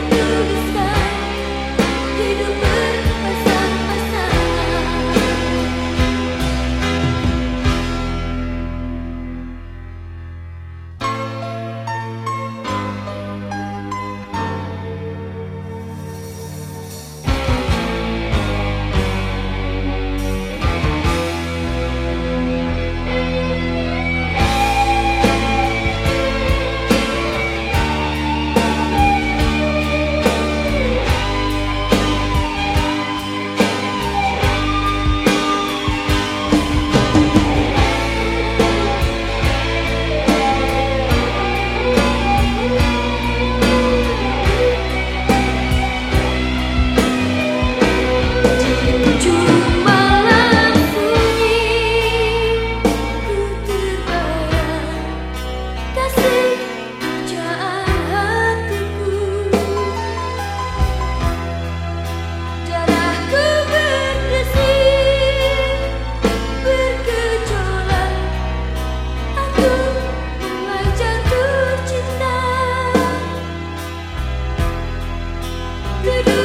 do the do do